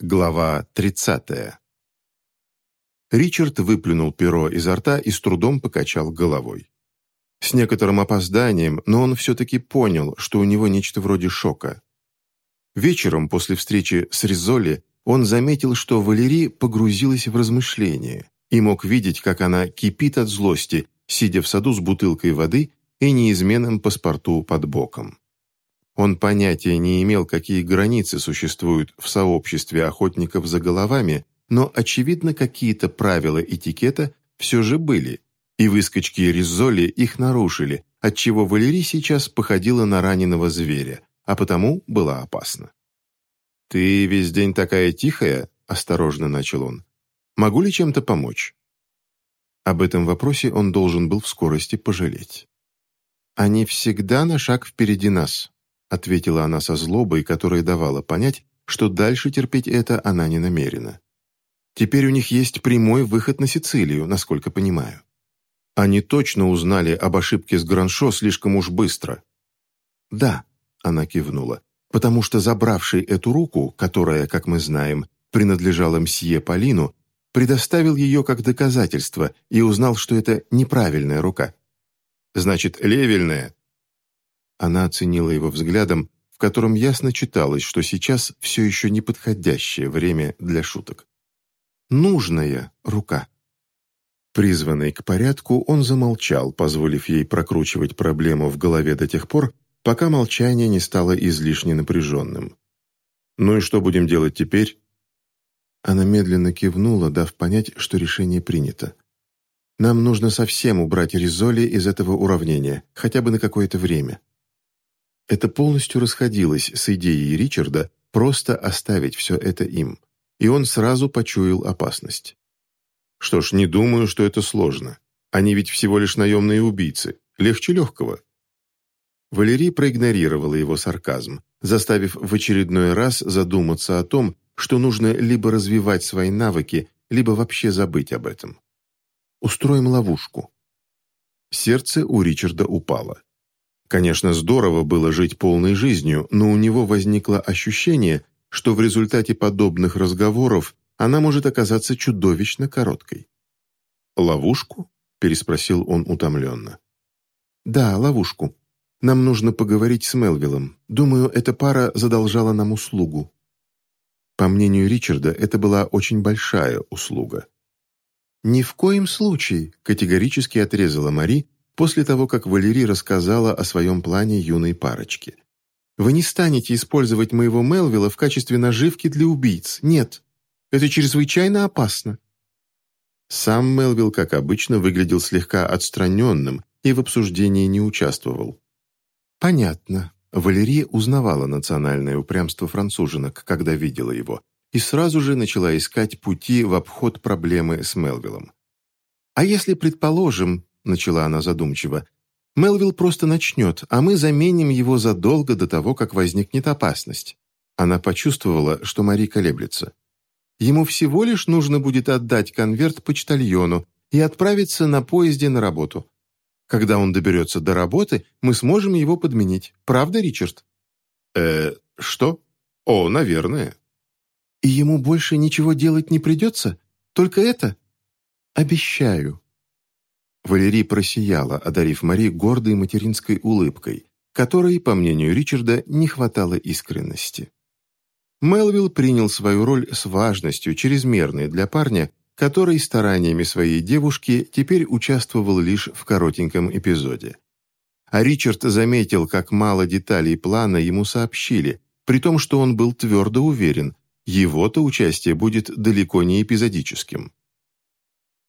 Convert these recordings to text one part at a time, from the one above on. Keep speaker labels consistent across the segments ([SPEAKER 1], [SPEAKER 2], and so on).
[SPEAKER 1] Глава 30. Ричард выплюнул перо изо рта и с трудом покачал головой. С некоторым опозданием, но он все-таки понял, что у него нечто вроде шока. Вечером после встречи с Ризоли он заметил, что Валерий погрузилась в размышления и мог видеть, как она кипит от злости, сидя в саду с бутылкой воды и неизменным паспорту под боком. Он понятия не имел, какие границы существуют в сообществе охотников за головами, но, очевидно, какие-то правила этикета все же были, и выскочки Ризоли их нарушили, отчего Валерий сейчас походила на раненого зверя, а потому была опасна. «Ты весь день такая тихая?» – осторожно начал он. «Могу ли чем-то помочь?» Об этом вопросе он должен был в скорости пожалеть. «Они всегда на шаг впереди нас», ответила она со злобой, которая давала понять, что дальше терпеть это она не намерена. Теперь у них есть прямой выход на Сицилию, насколько понимаю. Они точно узнали об ошибке с Граншо слишком уж быстро. «Да», — она кивнула, «потому что забравший эту руку, которая, как мы знаем, принадлежала мсье Полину, предоставил ее как доказательство и узнал, что это неправильная рука». «Значит, левельная», она оценила его взглядом, в котором ясно читалось, что сейчас все еще неподходящее время для шуток. «Нужная рука». Призванный к порядку, он замолчал, позволив ей прокручивать проблему в голове до тех пор, пока молчание не стало излишне напряженным. «Ну и что будем делать теперь?» Она медленно кивнула, дав понять, что решение принято. «Нам нужно совсем убрать Ризоли из этого уравнения, хотя бы на какое-то время. Это полностью расходилось с идеей Ричарда просто оставить все это им, и он сразу почуял опасность. Что ж, не думаю, что это сложно. Они ведь всего лишь наемные убийцы. Легче легкого. Валерий проигнорировала его сарказм, заставив в очередной раз задуматься о том, что нужно либо развивать свои навыки, либо вообще забыть об этом. Устроим ловушку. Сердце у Ричарда упало. Конечно, здорово было жить полной жизнью, но у него возникло ощущение, что в результате подобных разговоров она может оказаться чудовищно короткой. «Ловушку?» – переспросил он утомленно. «Да, ловушку. Нам нужно поговорить с Мелвиллом. Думаю, эта пара задолжала нам услугу». По мнению Ричарда, это была очень большая услуга. «Ни в коем случае», – категорически отрезала Мари, после того, как Валерий рассказала о своем плане юной парочке. «Вы не станете использовать моего Мелвилла в качестве наживки для убийц. Нет. Это чрезвычайно опасно». Сам Мелвилл, как обычно, выглядел слегка отстраненным и в обсуждении не участвовал. «Понятно». Валерия узнавала национальное упрямство француженок, когда видела его, и сразу же начала искать пути в обход проблемы с Мелвиллом. «А если, предположим, начала она задумчиво. «Мелвилл просто начнет, а мы заменим его задолго до того, как возникнет опасность». Она почувствовала, что Мари колеблется. Ему всего лишь нужно будет отдать конверт почтальону и отправиться на поезде на работу. Когда он доберется до работы, мы сможем его подменить. Правда, Ричард? э что? О, наверное. И ему больше ничего делать не придется? Только это? Обещаю. Валерий просияла, одарив Мари гордой материнской улыбкой, которой, по мнению Ричарда, не хватало искренности. Мелвилл принял свою роль с важностью, чрезмерной для парня, который стараниями своей девушки теперь участвовал лишь в коротеньком эпизоде. А Ричард заметил, как мало деталей плана ему сообщили, при том, что он был твердо уверен, его-то участие будет далеко не эпизодическим.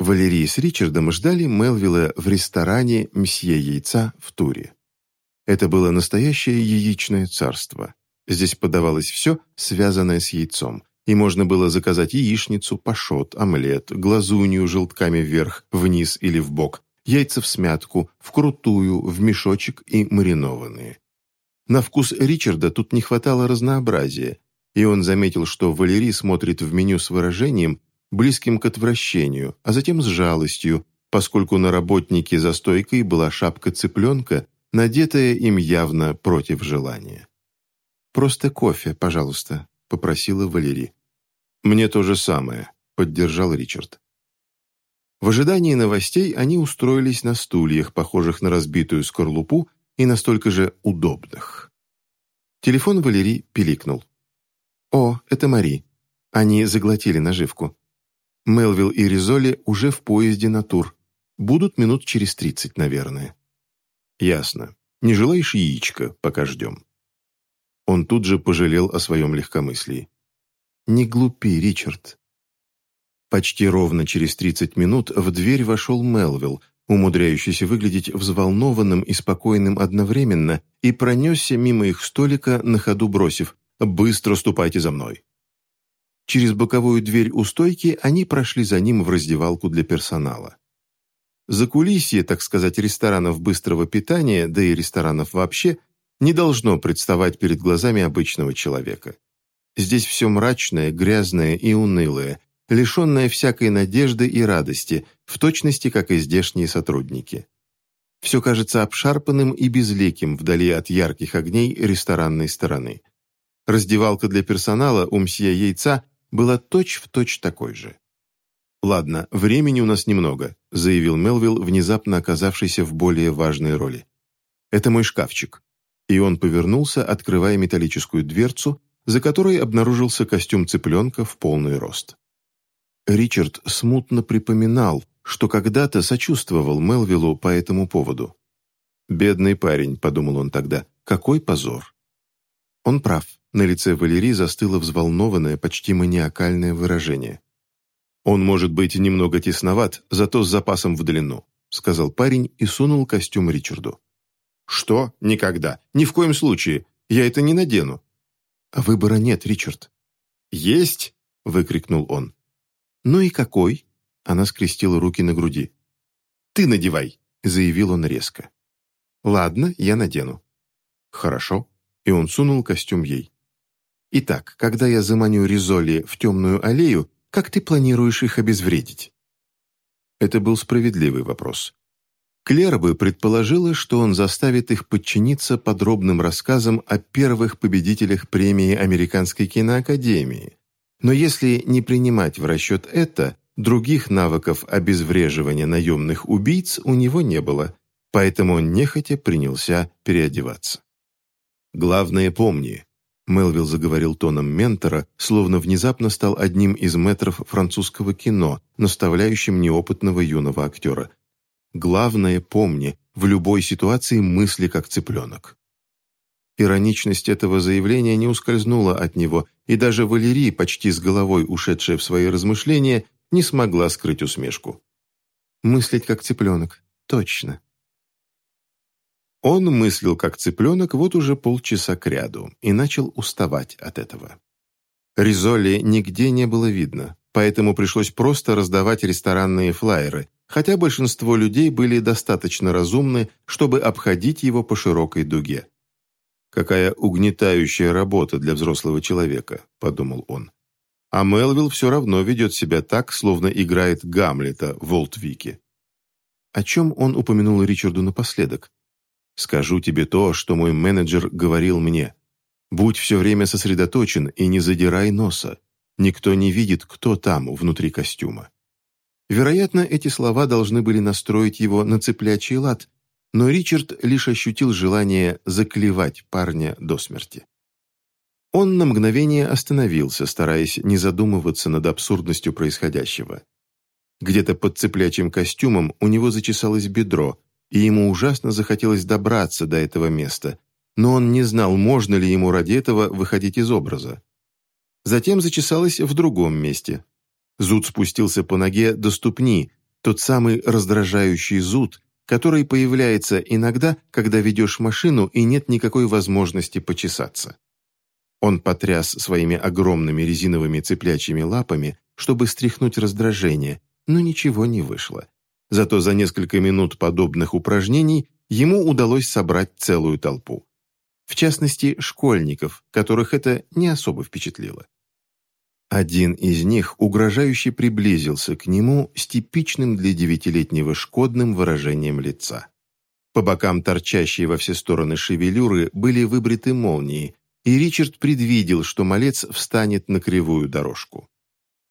[SPEAKER 1] Валерий с Ричардом ждали Мелвилла в ресторане «Мсье Яйца» в Туре. Это было настоящее яичное царство. Здесь подавалось все, связанное с яйцом, и можно было заказать яичницу, пашот, омлет, глазунью желтками вверх, вниз или в бок, яйца в смятку, вкрутую, в мешочек и маринованные. На вкус Ричарда тут не хватало разнообразия, и он заметил, что Валерий смотрит в меню с выражением, близким к отвращению, а затем с жалостью, поскольку на работнике за стойкой была шапка цыпленка, надетая им явно против желания. «Просто кофе, пожалуйста», — попросила Валерий. «Мне то же самое», — поддержал Ричард. В ожидании новостей они устроились на стульях, похожих на разбитую скорлупу, и настолько же удобных. Телефон Валерий пиликнул. «О, это Мари. Они заглотили наживку. Мелвилл и Ризоли уже в поезде на тур. Будут минут через тридцать, наверное». «Ясно. Не желаешь яичко, пока ждем?» Он тут же пожалел о своем легкомыслии. «Не глупи, Ричард». Почти ровно через тридцать минут в дверь вошел Мелвилл, умудряющийся выглядеть взволнованным и спокойным одновременно, и пронесся мимо их столика, на ходу бросив «Быстро ступайте за мной». Через боковую дверь у стойки они прошли за ним в раздевалку для персонала. Закулисье, так сказать, ресторанов быстрого питания, да и ресторанов вообще, не должно представать перед глазами обычного человека. Здесь все мрачное, грязное и унылое, лишенное всякой надежды и радости, в точности, как и здешние сотрудники. Все кажется обшарпанным и безликим вдали от ярких огней ресторанной стороны. Раздевалка для персонала у мсье Яйца была точь-в-точь точь такой же. «Ладно, времени у нас немного», — заявил Мелвилл, внезапно оказавшийся в более важной роли. «Это мой шкафчик». И он повернулся, открывая металлическую дверцу, за которой обнаружился костюм цыпленка в полный рост. Ричард смутно припоминал, что когда-то сочувствовал Мелвиллу по этому поводу. «Бедный парень», — подумал он тогда, — «какой позор». Он прав, на лице Валерии застыло взволнованное, почти маниакальное выражение. «Он может быть немного тесноват, зато с запасом в длину», — сказал парень и сунул костюм Ричарду. «Что? Никогда. Ни в коем случае. Я это не надену». «А выбора нет, Ричард». «Есть!» — выкрикнул он. «Ну и какой?» Она скрестила руки на груди. «Ты надевай», — заявил он резко. «Ладно, я надену». «Хорошо». И он сунул костюм ей. «Итак, когда я заманю Ризоли в темную аллею, как ты планируешь их обезвредить?» Это был справедливый вопрос. Клера бы предположила, что он заставит их подчиниться подробным рассказам о первых победителях премии Американской киноакадемии, но если не принимать в расчет это, других навыков обезвреживания наемных убийц у него не было, поэтому он нехотя принялся переодеваться. «Главное помни», — Мелвилл заговорил тоном ментора, словно внезапно стал одним из метров французского кино, наставляющим неопытного юного актера. «Главное помни, в любой ситуации мысли как цыпленок». Ироничность этого заявления не ускользнула от него, и даже Валерий, почти с головой ушедшая в свои размышления, не смогла скрыть усмешку. «Мыслить как цыпленок. Точно». Он мыслил как цыпленок вот уже полчаса кряду и начал уставать от этого. Ризоли нигде не было видно, поэтому пришлось просто раздавать ресторанные флаеры, хотя большинство людей были достаточно разумны, чтобы обходить его по широкой дуге. «Какая угнетающая работа для взрослого человека», — подумал он. А Мелвилл все равно ведет себя так, словно играет Гамлета в Волтвике. О чем он упомянул Ричарду напоследок? «Скажу тебе то, что мой менеджер говорил мне. Будь все время сосредоточен и не задирай носа. Никто не видит, кто там, внутри костюма». Вероятно, эти слова должны были настроить его на цыплячий лад, но Ричард лишь ощутил желание заклевать парня до смерти. Он на мгновение остановился, стараясь не задумываться над абсурдностью происходящего. Где-то под цыплячьим костюмом у него зачесалось бедро, и ему ужасно захотелось добраться до этого места, но он не знал, можно ли ему ради этого выходить из образа. Затем зачесалось в другом месте. Зуд спустился по ноге до ступни, тот самый раздражающий зуд, который появляется иногда, когда ведешь машину и нет никакой возможности почесаться. Он потряс своими огромными резиновыми цыплячьими лапами, чтобы стряхнуть раздражение, но ничего не вышло. Зато за несколько минут подобных упражнений ему удалось собрать целую толпу. В частности, школьников, которых это не особо впечатлило. Один из них угрожающе приблизился к нему с типичным для девятилетнего шкодным выражением лица. По бокам торчащие во все стороны шевелюры были выбриты молнии, и Ричард предвидел, что малец встанет на кривую дорожку.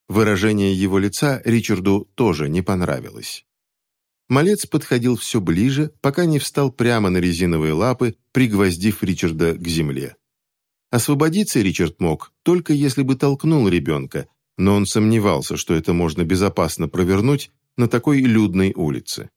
[SPEAKER 1] Выражение его лица Ричарду тоже не понравилось. Малец подходил все ближе, пока не встал прямо на резиновые лапы, пригвоздив Ричарда к земле. Освободиться Ричард мог, только если бы толкнул ребенка, но он сомневался, что это можно безопасно провернуть на такой людной улице.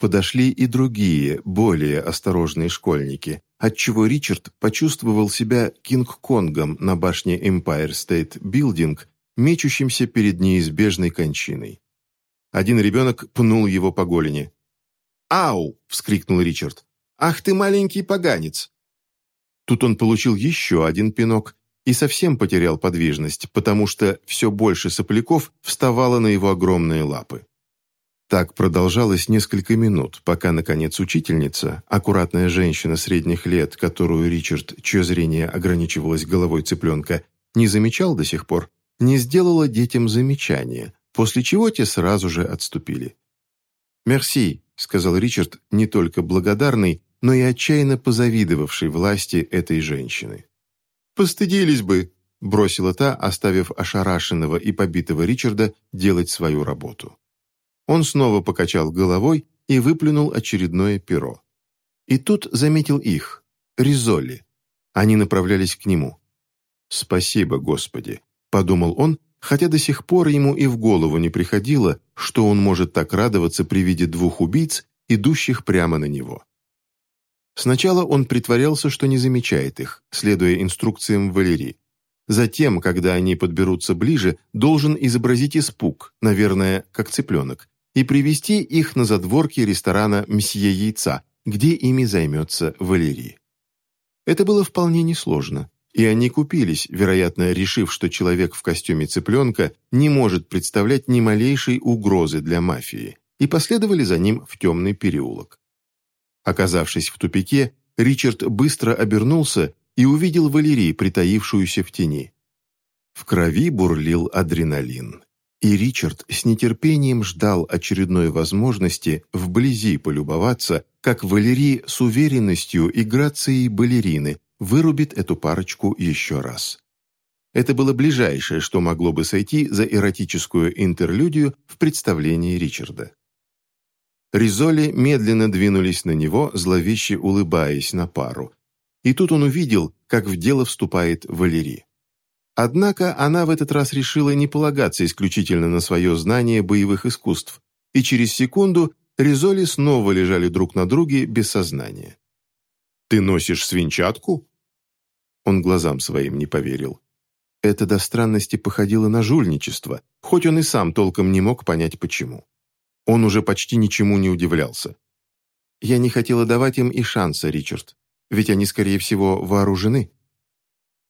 [SPEAKER 1] Подошли и другие, более осторожные школьники, отчего Ричард почувствовал себя Кинг-Конгом на башне Empire State Building, мечущимся перед неизбежной кончиной. Один ребенок пнул его по голени. «Ау!» — вскрикнул Ричард. «Ах ты маленький поганец!» Тут он получил еще один пинок и совсем потерял подвижность, потому что все больше сопляков вставало на его огромные лапы. Так продолжалось несколько минут, пока, наконец, учительница, аккуратная женщина средних лет, которую Ричард, чье зрение ограничивалось головой цыпленка, не замечал до сих пор, не сделала детям замечания, после чего те сразу же отступили. «Мерси», — сказал Ричард, не только благодарный, но и отчаянно позавидовавший власти этой женщины. «Постыдились бы», — бросила та, оставив ошарашенного и побитого Ричарда делать свою работу. Он снова покачал головой и выплюнул очередное перо. И тут заметил их, Ризоли. Они направлялись к нему. «Спасибо, Господи», — подумал он, хотя до сих пор ему и в голову не приходило, что он может так радоваться при виде двух убийц, идущих прямо на него. Сначала он притворялся, что не замечает их, следуя инструкциям Валерии. Затем, когда они подберутся ближе, должен изобразить испуг, наверное, как цыпленок, и привести их на задворки ресторана «Мсье Яйца», где ими займется Валерий. Это было вполне несложно, и они купились, вероятно, решив, что человек в костюме цыпленка не может представлять ни малейшей угрозы для мафии, и последовали за ним в темный переулок. Оказавшись в тупике, Ричард быстро обернулся и увидел Валерий, притаившуюся в тени. В крови бурлил адреналин. И Ричард с нетерпением ждал очередной возможности вблизи полюбоваться, как Валерий с уверенностью и грацией балерины вырубит эту парочку еще раз. Это было ближайшее, что могло бы сойти за эротическую интерлюдию в представлении Ричарда. Ризоли медленно двинулись на него, зловеще улыбаясь на пару. И тут он увидел, как в дело вступает Валерий. Однако она в этот раз решила не полагаться исключительно на свое знание боевых искусств, и через секунду Ризоли снова лежали друг на друге без сознания. «Ты носишь свинчатку?» Он глазам своим не поверил. Это до странности походило на жульничество, хоть он и сам толком не мог понять, почему. Он уже почти ничему не удивлялся. «Я не хотела давать им и шанса, Ричард, ведь они, скорее всего, вооружены»,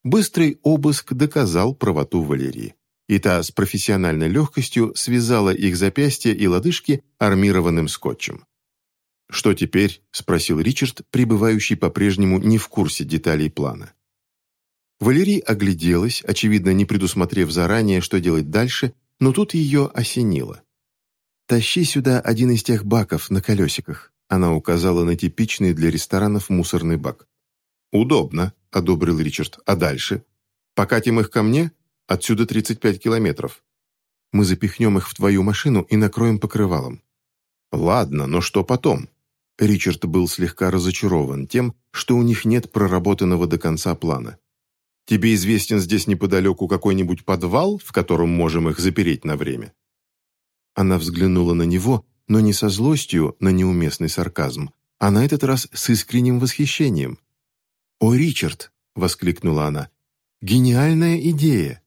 [SPEAKER 1] Быстрый обыск доказал правоту Валерии. И та с профессиональной легкостью связала их запястья и лодыжки армированным скотчем. «Что теперь?» – спросил Ричард, пребывающий по-прежнему не в курсе деталей плана. Валерий огляделась, очевидно, не предусмотрев заранее, что делать дальше, но тут ее осенило. «Тащи сюда один из тех баков на колесиках», она указала на типичный для ресторанов мусорный бак. «Удобно», — одобрил Ричард. «А дальше? Покатим их ко мне? Отсюда 35 километров. Мы запихнем их в твою машину и накроем покрывалом». «Ладно, но что потом?» Ричард был слегка разочарован тем, что у них нет проработанного до конца плана. «Тебе известен здесь неподалеку какой-нибудь подвал, в котором можем их запереть на время?» Она взглянула на него, но не со злостью на неуместный сарказм, а на этот раз с искренним восхищением. «О, Ричард!» — воскликнула она. «Гениальная идея!